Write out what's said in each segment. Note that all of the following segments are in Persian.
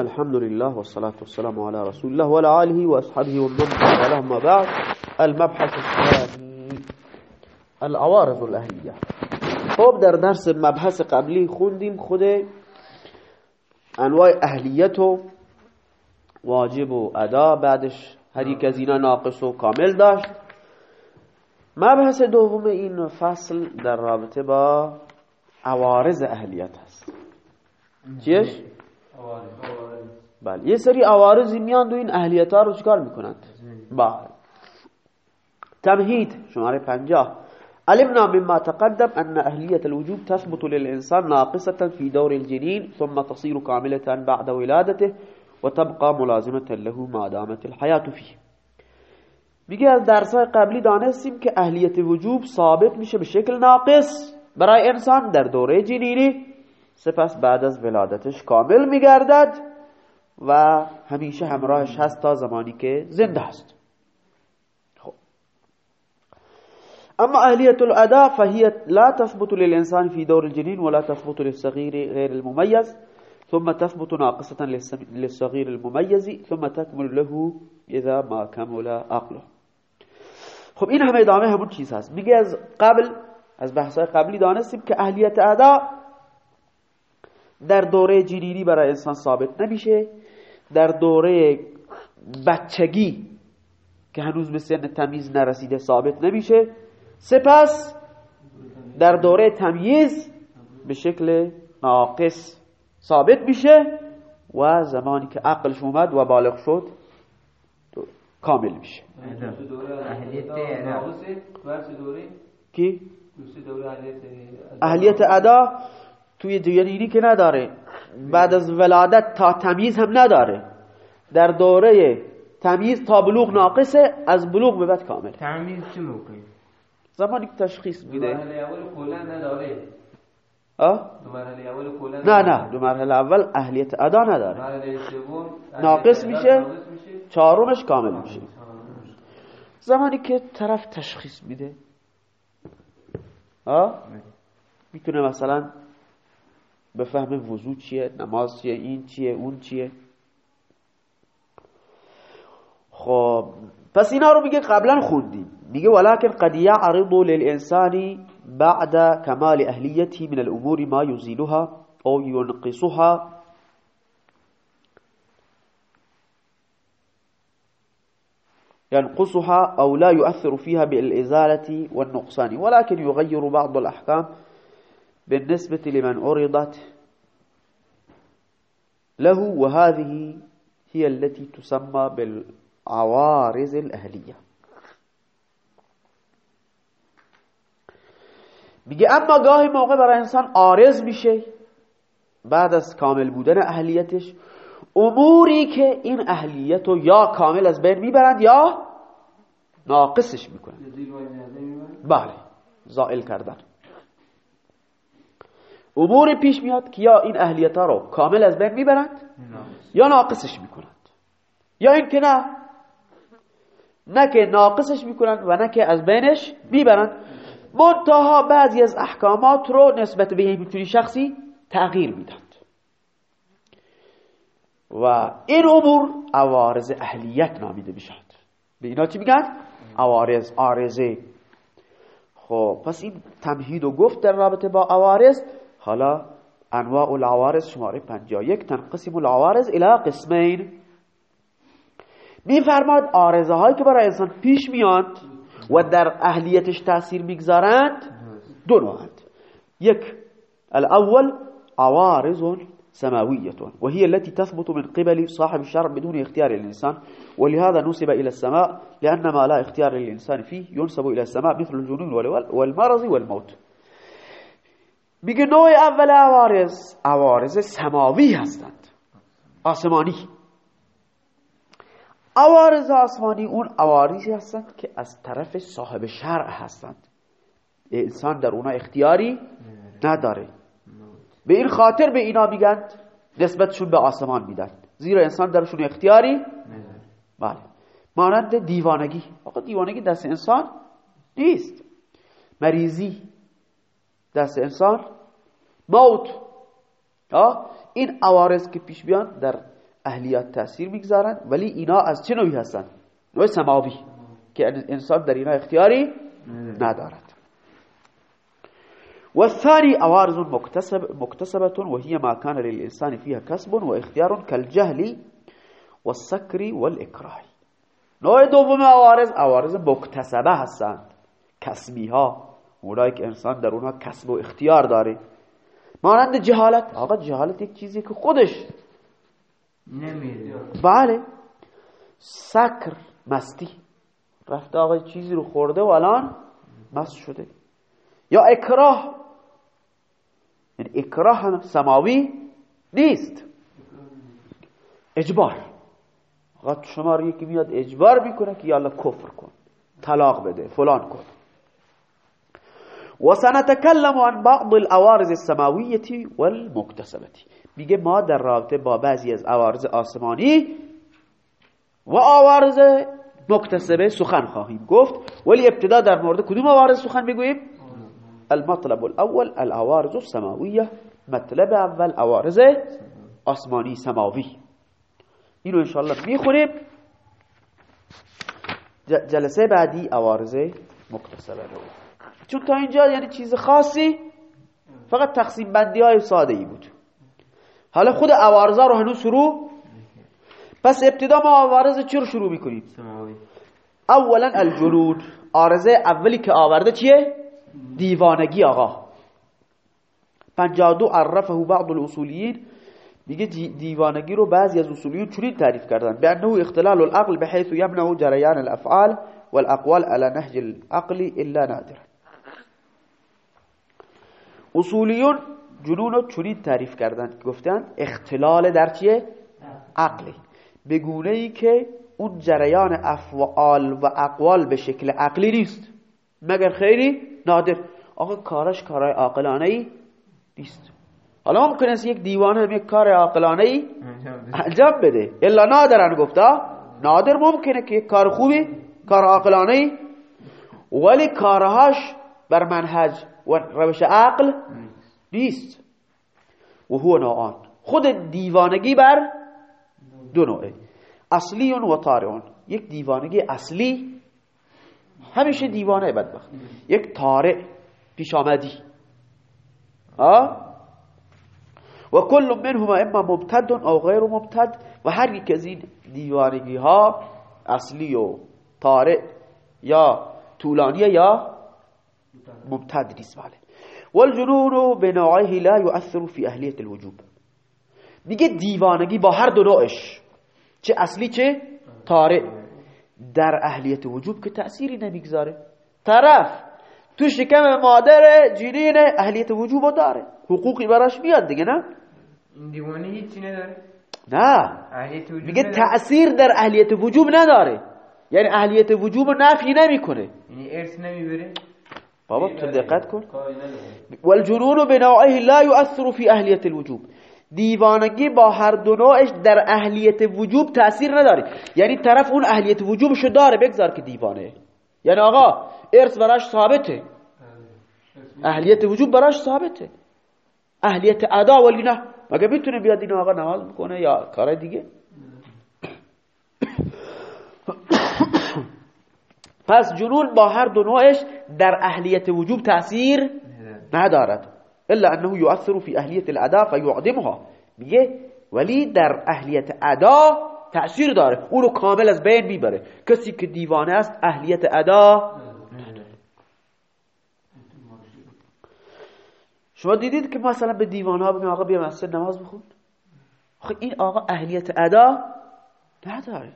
الحمد لله والصلاة والسلام على رسول الله وعلى آله وأصحابه ومن والاه ما بعد المبحث الثاني العوارض الأهلية. خب در درس مبحث قبلی خوندیم خود انواع اهلیت واجب و ادا بعدش هر یک از اینا ناقص و کامل داشت. مبحث دوم این فصل در رابطه با عوارض اهلیت هست چیش؟ بله. یه سری عوارضی میان دو این اهلیت ها رو چکار می‌کنند؟ بله تمهید شماره پنجاه. علمنا مما تقدم أن أهلية الوجوب تثبت للإنسان ناقصة في دور الجنين ثم تصير كاملة بعد ولادته وتبقى ملازمة له ما دامت الحياة فيه میگه از درسای قبلی دانستیم که اهلیت وجوب ثابت میشه به شکل ناقص برای انسان در دوره جنینی سپس بعد از ولادتش کامل میگردد. و همیشه همراهش هست تا زمانی که زنده است أما أهلية الأداء فهي لا تثبت للإنسان في دور الجنين ولا تثبت للصغير غير المميز ثم تثبت ناقصة للصغير المميز ثم تكمل له إذا ما كمل عقله. خب این همه ادامه همون چیز هست. میگه از قبل از بحثای قبلی دانستیم که اهلیت ادا در دوره جنینی برای انسان ثابت نمیشه. در دوره بچگی که هنوز به سن تمیز نرسیده ثابت نمیشه سپس در دوره تمییز به شکل ناقص ثابت میشه و زمانی که عقلش اومد و بالغ شد کامل میشه. کی؟ اهلیت ادا توی دیگری که نداره. بعد از ولادت تا تمیز هم نداره. در دوره تمیز تا بلوغ ناقصه از بلوغ به بعد کامل. تمیز چه موقعی؟ زمانی که تشخیص میده. نداره. آه؟ دو مرحله اول کلا نه نه. دو مرحله اول اهلیت ادا نداره. مرحله سوم ناقص میشه چهارمش کامل میشه. زمانی که طرف تشخیص میده. آه؟ می‌تونه مثلا بفهم وضو چیه نماز چیه این چیه اون چیه. خب پس اینا رو میگه قبلا خوندیم. میگه ولكن قد يعرض للإنسان بعد كمال أهليته من الأمور ما يزيلها أو ينقصها ينقصها أو لا يؤثر فيها بالإزالة والنقصان. ولكن يغير بعض الأحكام بالنسبة لمن عرضت له وهذه هي التي تسمى بالعوارض الأهلية. میگه اما گاهی موقع برای انسان آرز میشه بعد از کامل بودن اهلیتش اموری که این اهلیت رو یا کامل از بین می‌برند یا ناقصش می‌کنند. بله زائل کردن. امور پیش میاد که یا این اهلیت ها رو کامل از بین می‌برند یا ناقصش می‌کنند. یا اینکه نه نه که ناقصش می‌کنند و نه که از بینش می‌برند. منتها بعضی از احکامات رو نسبت به یک شخصی تغییر میدند. و این امور عوارض اهلیت نامیده می‌شد به اینا چی میگن؟ عوارض آرزه خب پس این تمهید و گفت در رابطه با عوارض حالا انواع العوارض شماره 51 تنقسم العوارض إلى قسمین. میفرماد آرزه هایی که برای انسان پیش میاد و در اهلیتش تأثیر میگذارند دو نوعند. یک الأول عوارض سماوية وهي التي تثبت من قبل صاحب الشرع بدون اختيار الإنسان ولهذا نسب إلى السماء لأن ما لا اختيار للإنسان فيه ينسب إلى السماء مثل الجنون والمرض والموت. میگه نوع اول عوارض عوارض سماوی هستند. آسمانی. عوارض آسمانی اون عوارضی هستند که از طرف صاحب شرع هستند. انسان در اونا اختیاری نداره. به این خاطر به اینا میگن نسبتشون به آسمان میدن. زیرا انسان درشون اختیاری بله. مانند دیوانگی. آقا دیوانگی دست انسان نیست. مریضی. دست انسان موت. این عوارض که پیش بیان در اهلیت تأثیر می‌گذارن ولی اینا از چه نوعی هستن؟ نوع سماوی که انسان در اینا اختیاری ندارد. والثاني عوارض مكتسب مكتسبة وهي ما كان للإنسان فيها كسب واختيار كالجهل والسكر والإكراه نوع دوم عوارض عوارض مکتسبه هستند. کسبی ها اونایی که انسان در اونها کسب و اختیار داره. مانند جهالت. آقا جهالت یک چیزی که خودش نمیره بله. سکر مستی. رفته آقا چیزی رو خورده و الان مست شده. یا اکراه. یعنی اکراه هم سماوی نیست. اجبار. آقا شما رو یکی میاد اجبار می‌کنه که یالا کفر کن طلاق بده فلان کن. و سنتکلم عن بعض العوارض السماویه والمكتسبه میگه ما در رابطه با بعضی از عوارض آسمانی و عوارض مکتسبه سخن خواهیم گفت. ولی ابتدا در مورد کدوم عوارض سخن بگوییم المطلب الاول العوارض السماویه مطلب اول عوارض آسمانی سماوی. اینو انشاءالله می‌خونیم. جلسه بعدی عوارض مکتسبه رو. چون تا اینجا یعنی چیز خاصی فقط تقسیم بندی های ساده ای بود. حالا خود عوارضا رو هنوز شروع؟ پس ابتدا ما عوارض چی رو شروع می‌کنیم؟ اولا الجنود عارضه اولی که آورده چیه؟ دیوانگی آقا. 52 عرفه بعض الاصولیین میگه دی- دیوانگی رو بعضی از اصولیون چنین تعریف کردن. بانه اختلال العقل بحيث يمنع جريان الافعال والاقوال على نهج العقل الا نادرا. اصولیون جنون رو چنین تعریف کردن گفتن اختلال در چیه؟ عقلی. به گونه ای که اون جریان افعال و اقوال به شکل عقلی نیست. مگر خیلی؟ نادر. آقا کارش کارای عاقلانه ای نیست. حالا ممکن است یک دیوانه یک کار عاقلانه ای انجام بده. الا نادرن گفتا. نادر ممکنه که یک کار خوبی کار عاقلانه ای ولی کارهاش بر منهج و روش عقل نیست. و هو نوعان. خود دیوانگی بر دو نوعه. اصلی و طارئون. یک دیوانگی اصلی همیشه دیوانه بدبخت. یک طارئ پیش آمدی. آه؟ و کل منهما اما مبتد او غیر مبتد. و هر یک از این دیوانگی ها اصلی و طارئ یا طولانیه یا مبتد نیست بله. والجنون بنوعه لا يؤثر في اهلیت الوجوب. میگه دیوانگی با هر دو نوعش. چه اصلی چه طارئ. در اهلیت وجوب که تأثیری نمی‌گذاره. طرف تو شکم مادر جنین اهلیت وجوب داره. حقوقی براش میاد دیگه نه؟ این دیوانه هیچی نداره. نه. میگه. تأثیر در اهلیت وجوب نداره. یعنی اهلیت وجوب نفی نمی‌کنه. یعنی ارث نمی‌بره؟ بابا تو دقت کن. نداره والجنون بنوعه لا يؤثر في اهلیت الوجوب. دیوانگی با هر دو نوعش در اهلیت وجوب تأثیر نداره. یعنی طرف اون اهلیت وجوبشو داره بگذار که دیوانه. یعنی آقا ارث براش ثابته. اهلیت وجوب براش ثابته. اهلیت ادا ولی نه مگه می‌تونه بیاد این آقا نماز بکنه یا کار دیگه؟ پس جنون با هر دو نوعش در اهلیت وجوب نداره. ندارد. الا انه يؤثر في اهلیت الاداء فيعدمها میگه ولی در اهلیت ادا تأثیر داره. اونو کامل از بین می‌بره. کسی که دیوانه است اهلیت ادا شما دیدید که مثلا به دیوانه ها بگیم آقا بیا مسجد نماز بخون؟ آخه این آقا اهلیت ادا نداره.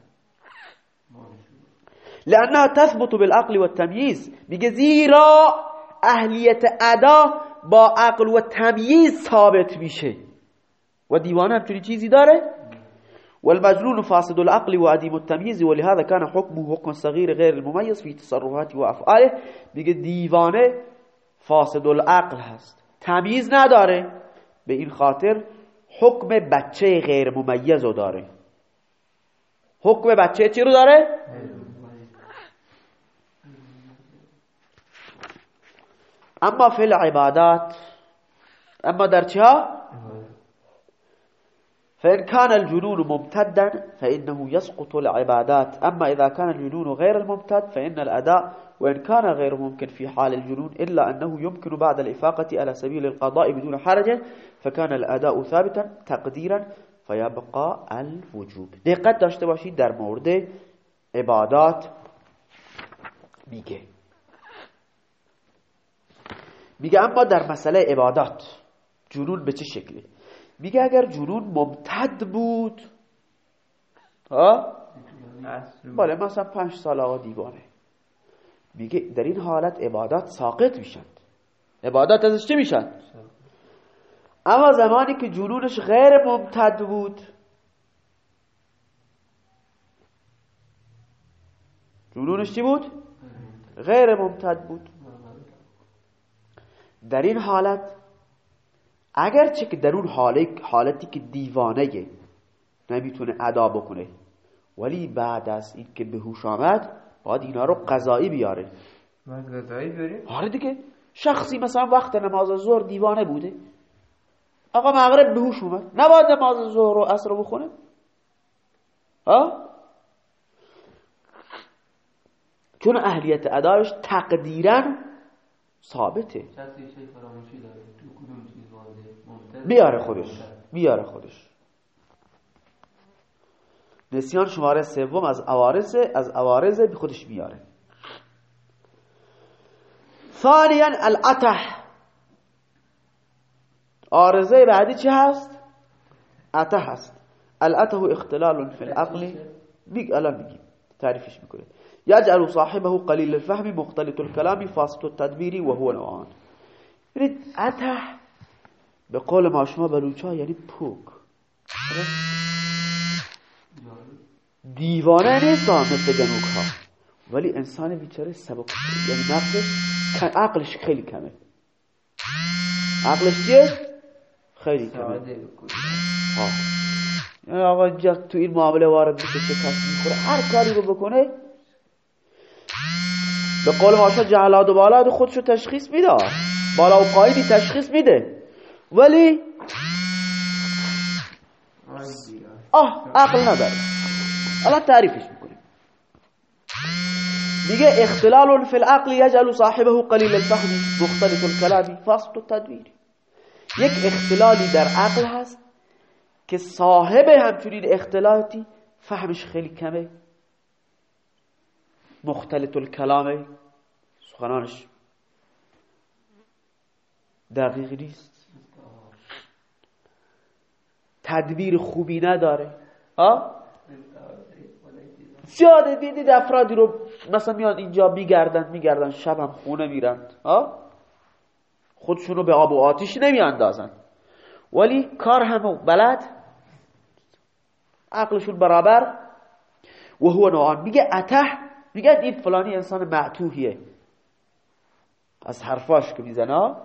لانها تثبت بالعقل والتمييز. میگه زیرا اهلیت ادا با عقل و تمییز ثابت میشه. و دیوانه همچنین چیزی داره؟ والمجنون فاسد العقل وعديم التمييز. ولهذا كان حكمه حكم صغير غير المميز في تصرفاته وافعاله میگه دیوانه فاسد العقل هست. تمییز نداره. به این خاطر حکم بچه غیر ممیز رو داره. حکم بچه چی رو داره؟ أما فی العبادات أما در چه؟ فإن كان الجنون ممتدا فإنه يسقط العبادات أما إذا كان الجنون غير الممتد فإن الأداء وإن كان غير ممكن في حال الجنون إلا أنه يمكن بعد الإفاقة على سبيل القضاء بدون حرج فكان الأداء ثابتا تقديرا فيبقى الوجوب دقت داشته باشید در مورد عبادات میگه میگه اما در مسئله عبادات جنون به چه شکلی؟ میگه اگر جنون ممتد بود ها؟ بله مثلا پنج سال آقا دیوانه. میگه در این حالت عبادات ساقط میشن. عبادات ازش چه میشن؟ اما زمانی که جنونش غیر ممتد بود جنونش چی بود؟ غیر ممتد بود. در این حالت اگرچه که در اون حالتی که دیوانه نمی‌تونه ادا بکنه ولی بعد از این که به هوش آمد باید اینا رو قضایی بیاره. قضایی بریم. آره دیگه. شخصی مثلا وقت نماز ظهر دیوانه بوده. آقا مغرب به هوش اومد. نباید نماز ظهر و عصر رو بخونه؟ ها؟ چون اهلیت ادایش تقدیرا ثابته. بیاره خودش بیاره خودش. نسیان شماره سوم از عوارض از عوارض بی خودش بیاره ثانیا العته عارضه بعدی چه هست؟ عته هست. العته اختلال فی العقل. الان میگیم. تعریفش می‌کنه یجعل صاحبه قلیل الفهم مختلط الكلام فاسد التدبیر و هو نوعان. یعنی عته به قول ما شما بلوچا یعنی پوک. دیوانه نیست مثل گنوک ها ولی انسان بیچاره سبک یعنی مغزش عقلش خیلی کمه. عقلش چیه؟ خیلی کمه. یعنی آقا اینجا تو این معامله وارد بشه شکست می‌خوره هر کاری رو بکنه به قول ماشا جهلات و بالات خودشو تشخیص میده. بالا و پایینی تشخیص میده. ولی آه عقل نداره. الان تعریفش می‌کنیم. میگه اختلال فی العقل یجعل صاحبه قلیل الفهم مختلف الكلام فاسد التدبیر یک اختلالی در عقل هست که صاحب همچنین اختلالاتی فهمش خیلی کمه. مختلط الکلامه سخنانش دقیق نیست. تدبیر خوبی نداره. ها زیاده دیدید افرادی رو مثلا میاد اینجا میگردن میگردن شب خونه میرند ها خودشون رو به آب و آتیش نمیاندازن. ولی کار هم بلد؟ عقلشون برابر. و هو نوعان. میگه اته میگه این فلانی انسان معتوهیه از حرفاش که می‌زنه.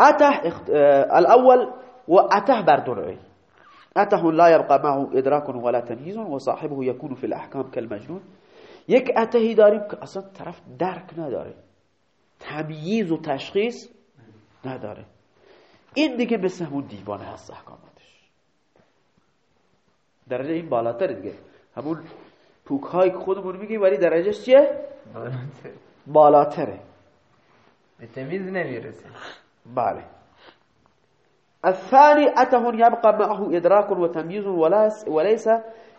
اته الاول و اته بر اته لا يبقى معه ادراك ولا تمييز وصاحبه يكون في الاحكام كالمجنون. یک اتهی داریم که اصلا طرف درک نداره. تمییز و تشخیص نداره. این دیگه مثل همون دیوانه هست احکاماتش. درجه این بالاتر دیگه. همون پوک های که خودمون میگیم ولی درجهش چیه؟ بالاتره. به تمیز نمیرسه. بله. الثاني أته يبقى معه إدراك وتمييز وليس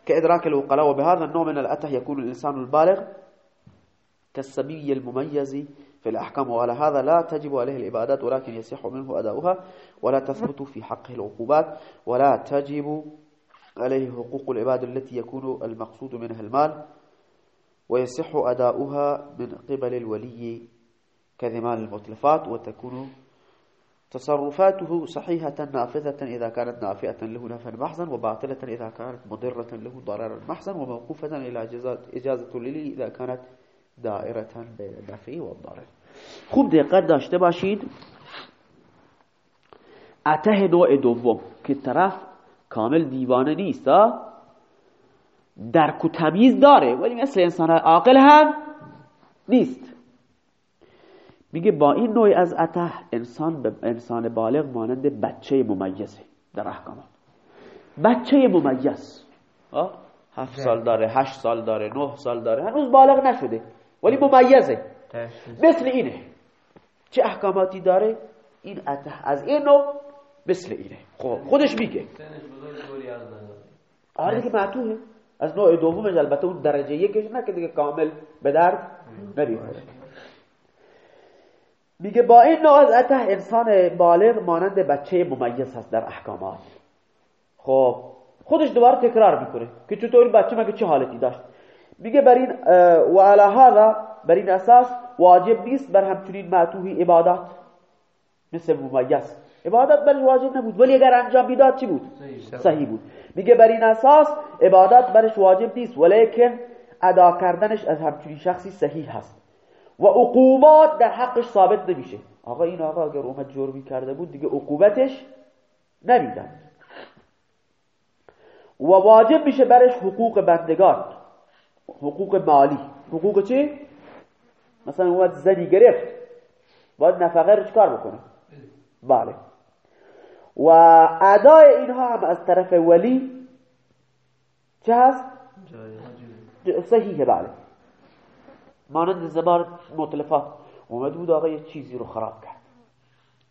كإدراك الوقلاء وبهذا النوع من الأته يكون الإنسان البالغ كالسبي المميز في الأحكام وعلى هذا لا تجب عليه العبادات ولكن يصح منه أداؤها ولا تثبت في حقه العقوبات ولا تجب عليه حقوق العباد التي يكون المقصود منها المال ويصح أداؤها من قبل الولي كذمان المتلفات وتكون تصرفاته صحيحة نافذة إذا كانت نافئة له نفعا محزا وباطلة إذا كانت مضرة له ضررا محزا وموقوفة إلى إجازة للي إذا كانت دائرة بين النفع والضرر. خوب دقت داشته باشید. اته نوع دوم کامل دیوانه نیست درک و تمیز داره ولی مثل انسان عاقل هم نیست. میگه با این نوع از اته انسان به انسان بالغ مانند بچه ممیزه در احکامات بچه ممیز هفت سال داره هشت سال داره نه سال داره هنوز بالغ نشده ولی ممیزه. مثل اینه. چه احکاماتی داره؟ این اته از این نوع مثل اینه. خب خودش میگه. آره که معتوه از نوع دومش البته اون درجه یکش نه که دیگه کامل به درد نمی‌خوره. میگه با این نوع از اته انسان بالغ مانند بچه ممیز هست در احکامات. خب خودش دوباره تکرار می‌کنه که چطوری بچه مگه چه حالتی داشت. میگه بر این و علی هذا بر این اساس واجب نیست بر همچنین معتوهی عبادات. مثل ممیز. عبادت برش واجب نبود. ولی اگر انجام می‌داد چی بود؟ صحیح بود. میگه بر این اساس عبادت برش واجب نیست ولیکن ادا کردنش از همچنین شخصی صحیح هست. و عقوبات در حقش ثابت نمیشه. آقا این آقا اگر اومد جرمی کرده بود دیگه عقوبتش نمیدن. و واجب میشه برش حقوق بندگان. حقوق مالی. حقوق چی؟ مثلا اومد زنی گرفت. باید نفقه رو چکار بکنه؟ بله. و ادای اینها هم از طرف ولی چه هست؟ صحیحه بله. مانند زبان مطلفات اومد بود آقا یه چیزی رو خراب کرد.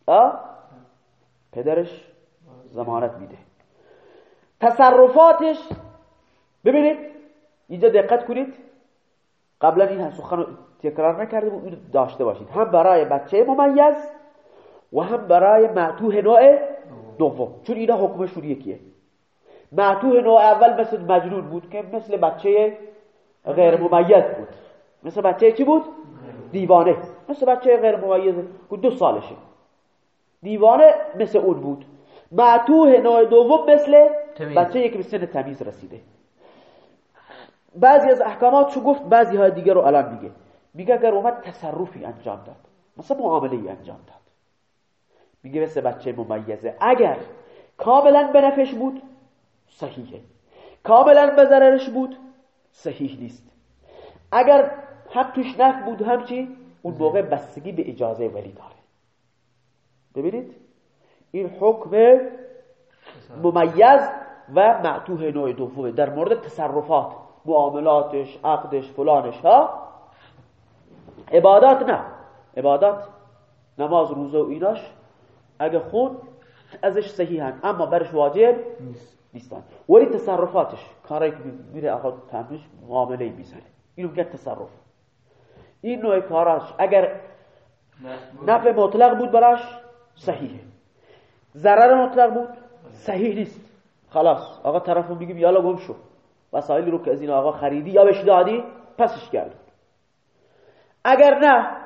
آه؟ پدرش زمانت میده. تصرفاتش ببینید اینجا دقت کنید. قبلا این سخن تکرار نکرده بود داشته باشید. هم برای بچه ممیز و هم برای معتوه نوع دوم. چون اینا حکمشون یکیه. معتوه نوع اول مثل مجنون بود که مثل بچه غیر ممیز بود. مثل بچه چی بود؟ دیوانه. مثل بچه غیر ممیز که دو سالشه. دیوانه مثل اون بود. معتوه نوع دوم مثل بچه که به سن تمیز رسیده. بعضی از احکامات چو گفت بعضی های دیگر رو الان میگه. میگه اگر اومد تصرفی انجام داد. مثلا معامله ای انجام داد. میگه مثل بچه ممیزه. اگر کاملا به بود صحیحه. کاملا به ضررش بود صحیح نیست. اگر حق توش نف بود همچی اون موقع بستگی به اجازه ولی داره. ببینید؟ این حکم ممیز و معتوه نوع دومه. در مورد تصرفات معاملاتش عقدش فلانش ها؟ عبادات نه. عبادات نماز روزه و ایناش اگه خون ازش صحیحن اما برش واجب نیستن ولی تصرفاتش کاری که میره آقا تمش معامله می‌زنه. اینو میگه تصرف. این نوع کاراش اگر نفع مطلق بود براش صحیحه ضرر مطلق بود صحیح نیست. خلاص. آقا طرفو میگیم یالا گم شو. وسایلی رو که از این آقا خریدی یا بهش دادی پسش کرد اگر نه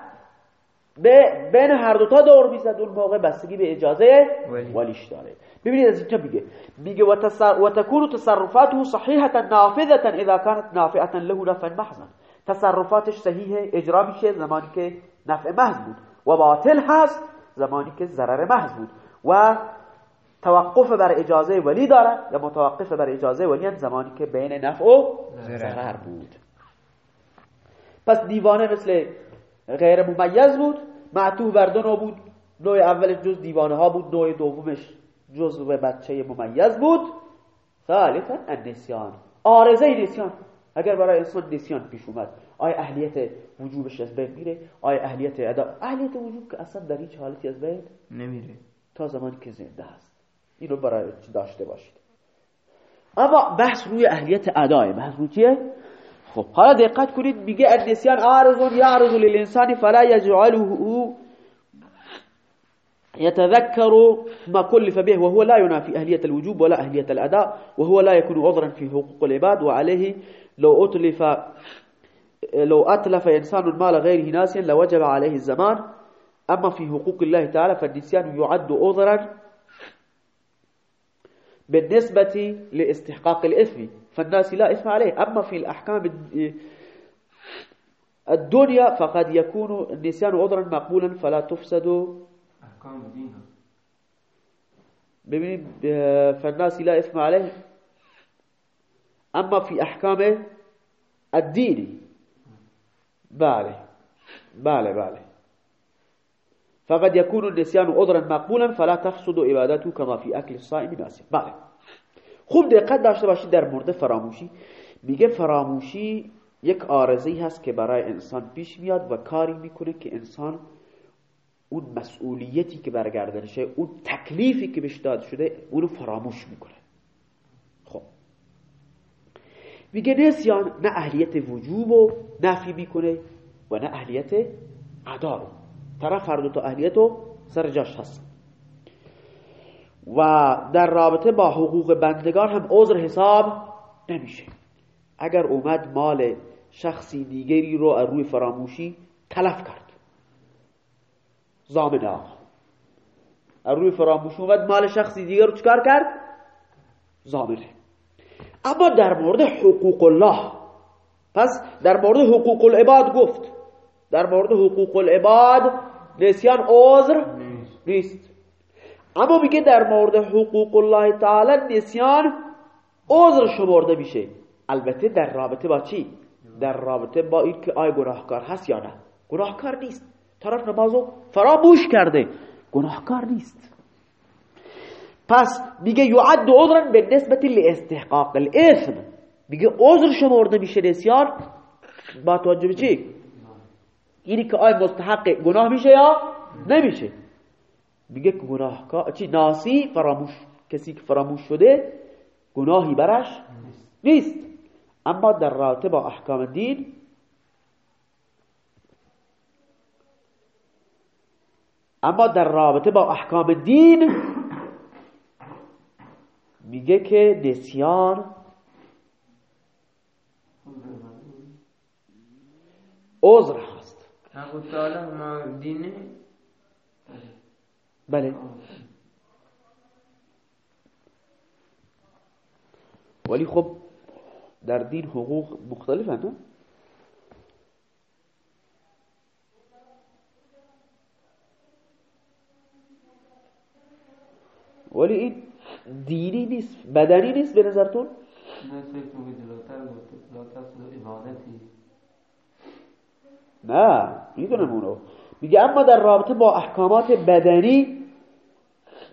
به بین هر دوتا دور می‌زد. اون موقع بستگی به اجازه ولیش داره. ببینید از اینجا میگه. میگه و تکون تصرفاته صحیحه نافذه اذا كانت نافعه له نفع محضا. تصرفاتش صحیحه اجرا میشه زمانی که نفع محض بود. و باطل هست زمانی که ضرر محض بود. و توقف بر اجازه ولی دارد یا متوقف بر اجازه ولی زمانی که بین نفع و ضرر بود. پس دیوانه مثل غیر ممیز بود. معطوف بر دو بود. نوع اولش جز دیوانه ها بود. نوع دومش جز و بچه ممیز بود. ثالثا النسیان. آرزه نسیان. اگر برای انسان نسیان پیش اومد آیا اهلیت وجوبش از بین میره؟ آیا اهلیت ادا اهلیت وجوب که اصلا در هیچ حالتی از بین نمیره. تا زمانی که زنده هست اینو برای داشته باشید؟ اما بحث روی اهلیت ادای. بحث روی چیه؟ خب حالا دقت کنید میگه النسیان عارض یعرض للانسان فلا يجعله يتذكر ما كلف به وهو لا ينافي أهلية الوجوب ولا أهلية الأداء وهو لا يكون عذرا في حقوق العباد وعليه لو أتلف لو أتلف إنسان مال غيره ناسيا لوجب عليه الزمان. أما في حقوق الله تعالى فالنسيان يعد عذرا بالنسبة لاستحقاق الإثم فالناس لا إثم عليه. أما في الأحكام الدنيا فقد يكون النسيان عذرا مقبولا فلا تفسد. دین ببینید فالناس لا إثم عليه. أما في أحكام الدين بله بله بله فقد يكون النسيان عذرا مقبولا فلا تفسد عبادته كما في اكل الصائم ناسيا. بله. خوب دقت داشته باشید در مورد فراموشی. میگه فراموشی یک آرزی هست که برای انسان پیش میاد و کاری می‌کنه که انسان اون مسئولیتی که برگردنشه اون تکلیفی که بهش داده شده اونو فراموش می‌کنه. خب. میگه نسیان نه اهلیت وجوب و نفی می‌کنه و نه اهلیت رو طرف هر دو تا اهلیت رو سر جاش هست. و در رابطه با حقوق بندگان هم عذر حساب نمیشه. اگر اومد مال شخصی دیگری رو از روی فراموشی تلف کرد. زامن آقا. از روی فراموشی اومد مال شخصی دیگر رو چکار کرد؟ زامنه. اما در مورد حقوق الله. پس در مورد حقوق العباد گفت. در مورد حقوق العباد نسیان عذر نیست. اما میگه در مورد حقوق الله تعالی نسیان عذر شمرده میشه. البته در رابطه با چی؟ در رابطه با این که آیا گناهکار هست یا نه. گناهکار نیست. طرف نمازو فراموش کرده. گناهکار نیست. پس میگه یعد عذرا به نسبت لاستحقاق الاثم. میگه عذر شمرده میشه نسیان با توجه به چی؟ اینی که آیا مستحق گناه میشه یا نمیشه؟ میگه که گناهکار چی؟ ناسی فراموش. کسی که فراموش شده گناهی برش نیست. اما در رابطه با احکام دین اما در رابطه با احکام دین میگه که نسیان عذر حق تعالی ما دینه بله. ولی خب در دین حقوق مختلف نه؟ ولی این دینی نیست بدنی نیست به نظرتون؟ نه می‌دونم اونو. میگه اما در رابطه با احکامات بدنی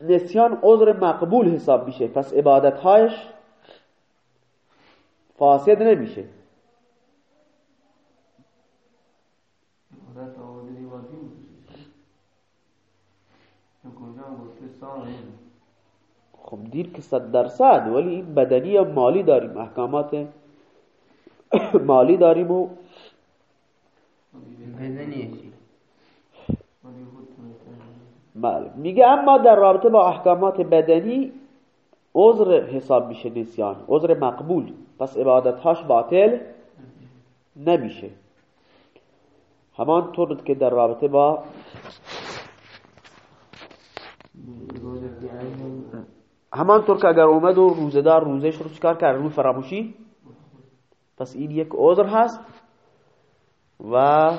نسیان عذر مقبول حساب میشه. پس عبادتهایش فاسد نمیشه. خب دیر که صد درصد ولی این بدنی هم مالی داریم. احکامات مالی داریم و بله. میگه اما در رابطه با احکامات بدنی عذر حساب میشه نسیان عذر مقبول. پس عبادتهاش باطل نمیشه. همان طور که در رابطه با همان طور که اگر اومد و روزدار روزش رو چکار کرد؟ روی فراموشی؟ پس این یک عذر هست و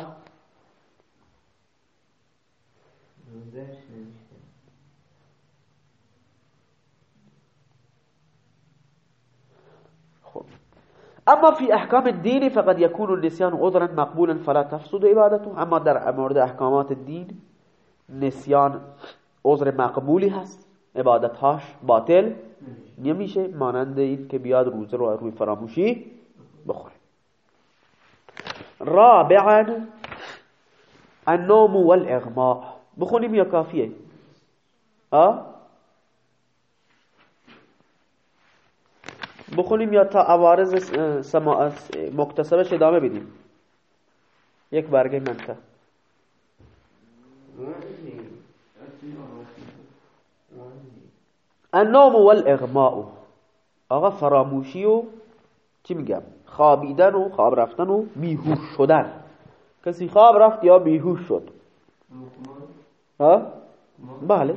أما في أحكام الدين فقد يكون النسيان عذرا مقبولا فلا تفسد عبادته. أما در مورد احکامات الدين نسیان عذر مقبولی هست. عبادتهاش باطل نمیشه. مانند این که بیاد روزه رو روی فراموشی بخوره. رابعا النوم والإغماء. بخونیم یا کافیه؟ آه؟ بخونیم یا تا عوارض سما... مکتسبش ادامه بدیم. یک برگه منته النوم والاغماء آقا فراموشی و چی میگم؟ خوابیدن و خواب رفتن و بیهوش شدن. کسی خواب رفت یا بیهوش شد؟ ها؟ بله.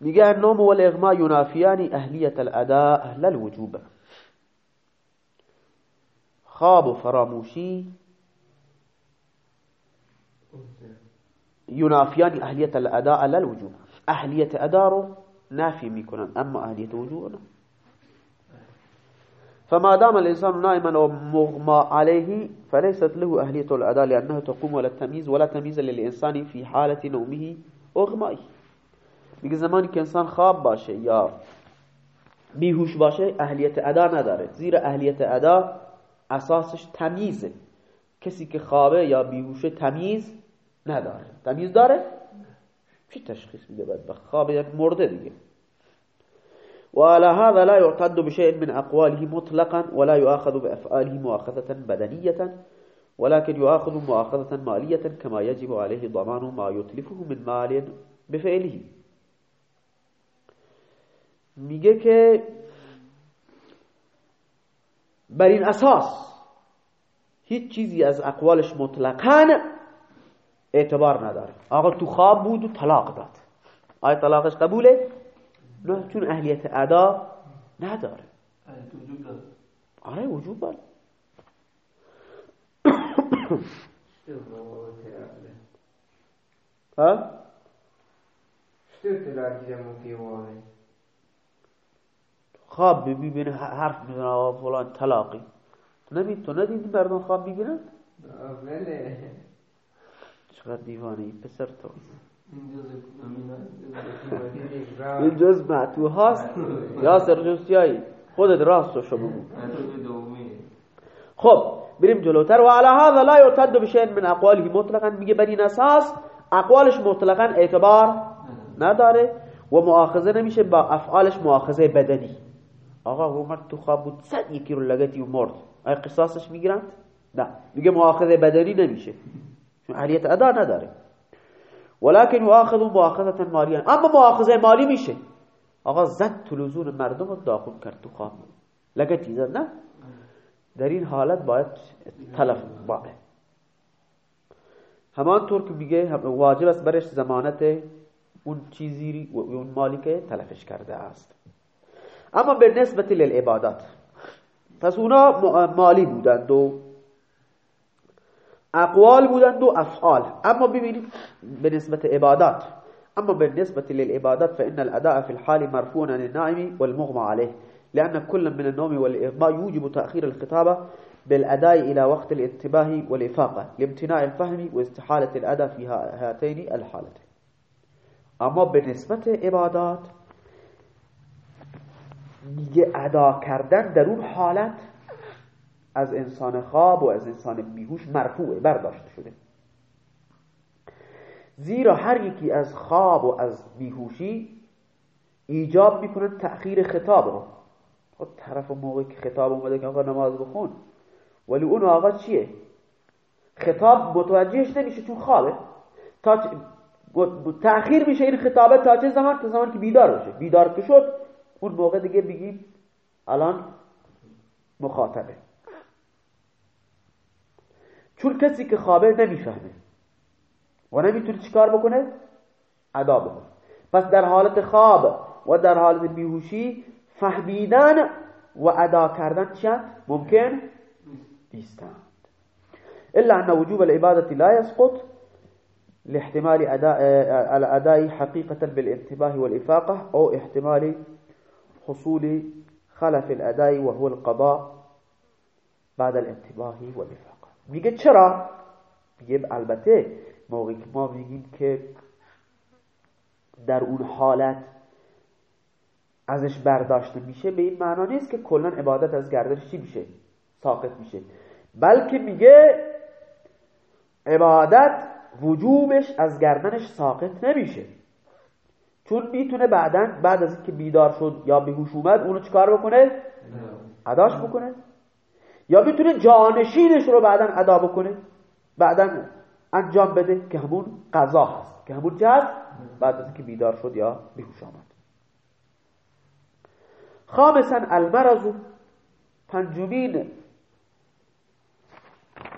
میگه النوم والإغماء ينافيان اهلیت الأداء لا الوجوب. خواب و فراموشی ينافيان اهلیت الأداء لا الوجوب. اهلیت ادا رو نافی میکنن أما اهلیت وجوب نه فما دام الإنسان نائما ومغمى عليه فليست له أهلية الأداء لأنه تقوم ولا تمييز ولا تمييز للإنسان في حالة نومه اغمائه میگه زمانی که انسان خواب باشه یا بیهوش باشه اهلیت ادا نداره. زیرا اهلیت ادا اساسش تمیزه. کسی که خوابه یا بیهوشه تمیز نداره. تمیز داره؟ چی تشخیص میده بعد خواب یک مرده دیگه. وعلى هذا لا يعتد بشيء من أقواله مطلقا ولا يؤاخذ بأفعاله مؤاخذة بدنية ولكن يؤاخذ مؤاخذة مالية كما يجب عليه ضمان ما يتلفه من مال بفعله. میگه که بر این اساس هیچ چیزی از اقوالش مطلقا اعتبار نداره. آقا تو خواب بود و طلاق داد. آیا طلاقش قبوله؟ نه چون اهلیت ادا نداره. آره وجود داره. ها؟ خواب ببینه حرف می‌زنه فلان طلاقی. نمید تو ندیدی مردم خواب می‌بینن؟ بله. چقدر دیوانه ای پسر تو. این جز معتوه هاست. یا سرجوسیایی خودت راستشو بگو. خب بریم جلوتر. و علی هذا لا یعتد بشیء من اقواله مطلقا میگه بر این اساس اقوالش مطلقا اعتبار نداره و مؤاخذه نمیشه با افعالش مؤاخذه بدنی. آقا هو مرد تو خواب بود صد یکی رو لگتی و مرد. آیا قصاصش می‌گیرند؟ نه. میگه مؤاخذه بدنی نمیشه. چون اهلیت ادا نداره. ولكن يؤاخذ مؤاخذه ماليه اما مؤاخذه مالی میشه. آقا زد تلوزون مردم رو داخل کرد تو خواب. لگتی زد نه؟ در این حالت باید تلف باید همانطور که میگه واجب است برش زمانت اون چیزی و اون مالی که تلفش کرده است. اما به نسبت للعبادات پس اونا مالی بودند و اقوال بودند و افعال. اما ببینید به نسبت عبادات اما بالنسبة للعبادات فإن الأداء في الحال مرفوع عن النائم والمغمى عليه لأن كل من النوم والإغماء يوجب تأخير الخطابة بالأداء إلى وقت الانتباه والإفاقة لامتناع الفهم واستحالة الأداء في هاتين الحالتين. اما به نسبت عبادات میگه ادا کردن در اون حالت از انسان خواب و از انسان بیهوش مرفوعه برداشته شده. زیرا هر یکی از خواب و از بیهوشی ایجاب می‌کنن تأخیر خطاب رو. خود طرف موقعی که خطاب اومده که آقا نماز بخون. ولی اون آقا چیه؟ خطاب متوجهش نمیشه چون خوابه. تا تأخیر میشه این خطابه تا چه زمان؟ تا زمان که بیدار بشه بیدار که شد اون موقع دیگه بگیم الان مخاطبه. چون کسی که خوابه نمی‌فهمه و نمی‌تونه چیکار بکنه؟ ادا بکنه پس در حالت خواب و در حالت بیهوشی فهمیدن و ادا کردن چند؟ ممکن نیستند الا ان وجوب العبادة لا يسقط لاحتمال أداء الأداء حقيقة بالانتباه والإفاقة أو احتمال حصول خلف الأداء وهو القضاء بعد الانتباه والإفاقة میگه چرا؟ میگه البته موقعی که ما میگیم که در اون حالت ازش برداشته میشه به این معنا نیست که کلا عبادت از گردنش چی میشه؟ ساقط میشه. بلکه میگه عبادت وجوبش از گردنش ساقط نمیشه. چون می‌تونه بعدا بعد از اینکه بیدار شد یا بیهوش اومد اونو چکار بکنه؟ اداش بکنه. یا می‌تونه جانشینش رو بعدا ادا بکنه. بعدا انجام بده که همون قضا هست. که همون چه هست؟ بعد از اینکه بیدار شد یا بیهوش آمد. خامسا المرض پنجمین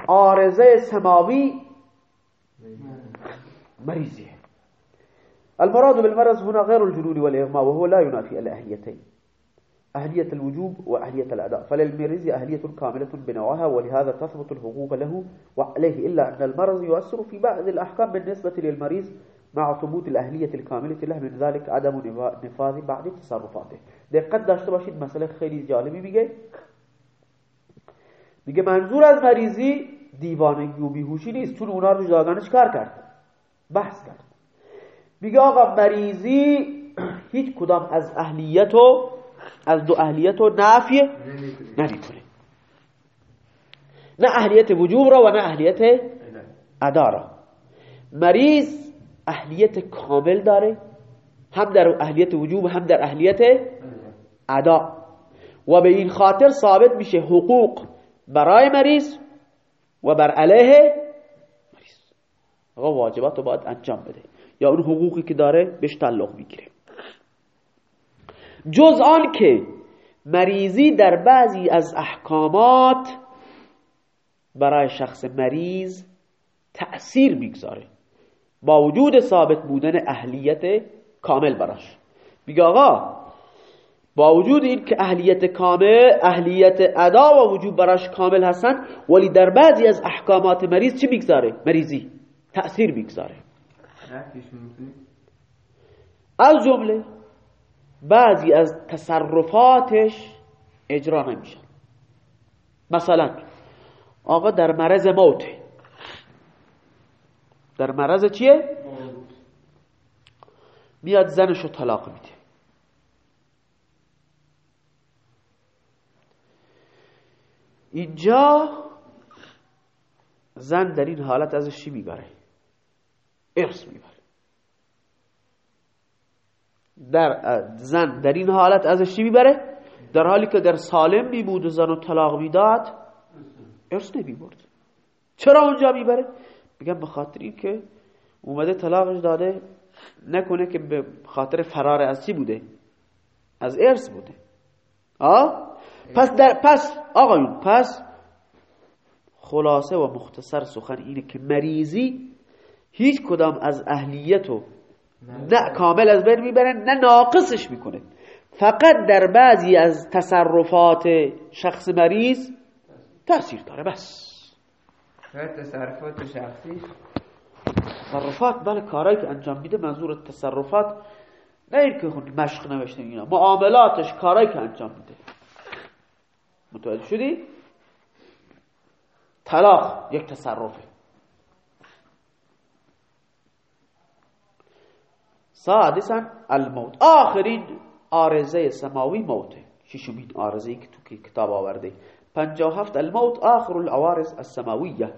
آرزه سماوی مريزه المراد بالمرض هنا غير الجنون والإغماء وهو لا ينافي الأهليتين. أهلية الوجوب وأهلية الأداء. فللمريض أهلية كاملة بنوعها ولهذا تثبت الحقوق له وعليه إلا أن المرض يؤثر في بعض الأحكام بالنسبة للمريض مع ثبوت الأهلية الكاملة له من ذلك عدم نفاذ بعض تصرفاته. دقت داشته باشید مسئله خیلی جالبی میگه. میگه منظور از مریضی دیوانگی و بیهوشی نیست چون اونا رو جداگانه کار کرد. بحث کرد. میگه آقا مریضی هیچ کدام از اهلیت و از دو اهلیت و نفی نمی‌کنه نه اهلیت وجوب را و نه اهلیت ادا را. مریض اهلیت کامل داره هم در اهلیت وجوب هم در اهلیت ادا. و به این خاطر ثابت میشه حقوق برای مریض و بر علیه مریض. آقا واجبات رو باید انجام بده. یا اون حقوقی که داره بهش تعلق می‌گیره. جز آن که مریضی در بعضی از احکامات برای شخص مریض تأثیر می‌گذاره. با وجود ثابت بودن اهلیت کامل براش. میگه آقا با وجود این که اهلیت کامل اهلیت ادا و وجود براش کامل هستن ولی در بعضی از احکامات مریض چی می‌گذاره؟ مریضی. تأثیر می‌گذاره. از جمله بعضی از تصرفاتش اجرا نمیشن. مثلا آقا در مرض موت. در مرض چیه؟ میاد زنشو طلاق میده. اینجا زن در این حالت ازش چی می‌بره؟ ارث می‌بره. در زن در این حالت ازش چی می‌بره؟ در حالی که در سالم می بود و زن و طلاق می‌داد ارث نمی‌برد. چرا اونجا می‌بره؟ بگم به خاطر که اومده طلاقش داده نکنه که به خاطر فرار از چی بوده؟ از ارث بوده. آه پس در پس آقایون پس خلاصه و مختصر سخن اینه که مریضی هیچ کدام از اهلیت و نه. کامل از بین می‌بره نه ناقصش می‌کنه. فقط در بعضی از تصرفات شخص مریض تاثیر داره بس. تصرفات شخصی. تصرفات بله کارهایی که انجام میده منظور تصرفات نه این که مشق نوشته اینا معاملاتش کارهایی که انجام میده. متوجه شدی؟ طلاق یک تصرفه. سادسا الموت. آخرین آرزه سماوی موته ششمین آرزه که تو کتاب آورده. پنجا هفت الموت آخر العوارض السماوية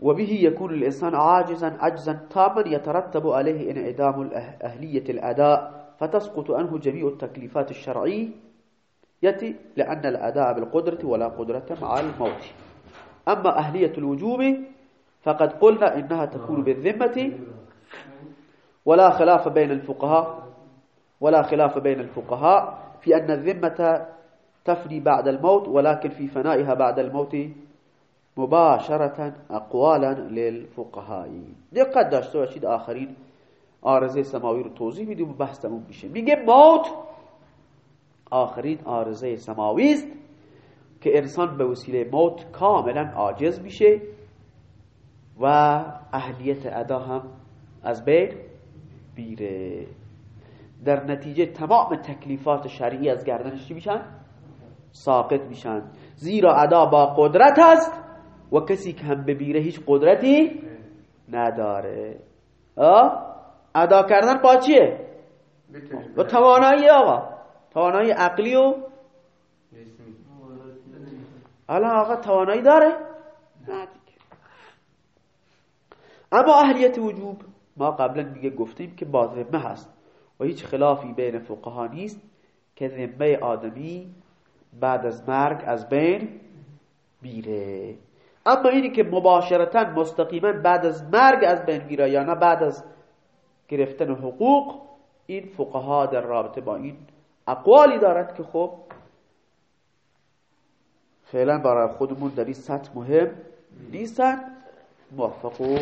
وبه يكون الإنسان عاجزا عجزا تاما يترتب عليه انعدام أهلية الأداء فتسقط عنه جميع التكليفات الشرعية لأن الأداء بالقدرة ولا قدرة مع الموت. أما أهلية الوجوب فقد قلنا إنها تكون بالذمة. ولا خلاف بين الفقهاء ولا خلاف بين الفقهاء في أن الذمة تفني بعد الموت ولكن في فنائها بعد الموت مباشرة أقوالا للفقهاء. دقت داشته باشید آخرین آرزه سماوی رو توضیح میدیم و بحث تموم میشه. میگه موت آخرین آرزه سماوی است که انسان به وسیله موت کاملا عاجز میشه و اهلیت ادا هم از بین بیره در نتیجه تمام تکلیفات شرعی از گردنش چی میشن؟ ساقط میشن. زیرا ادا با قدرت است و کسی که هم ببیره هیچ قدرتی نداره. ادا کردن با چیه؟ با توانایی آقا. توانایی عقلی و الان آقا توانایی داره؟ نه. اما اهلیت وجوب ما قبلا دیگه گفتیم که با ذمه هست و هیچ خلافی بین فقها نیست که ذمه آدمی بعد از مرگ از بین بیره اما اینی که مباشرتا مستقیما بعد از مرگ از بین بیره یا نه بعد از گرفتن حقوق این فقها در رابطه با این اقوالی دارد که خب فعلا برای خودمون در این سطح مهم نیستن. موفق و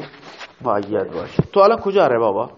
معید باشه. تو الان کجا ره بابا؟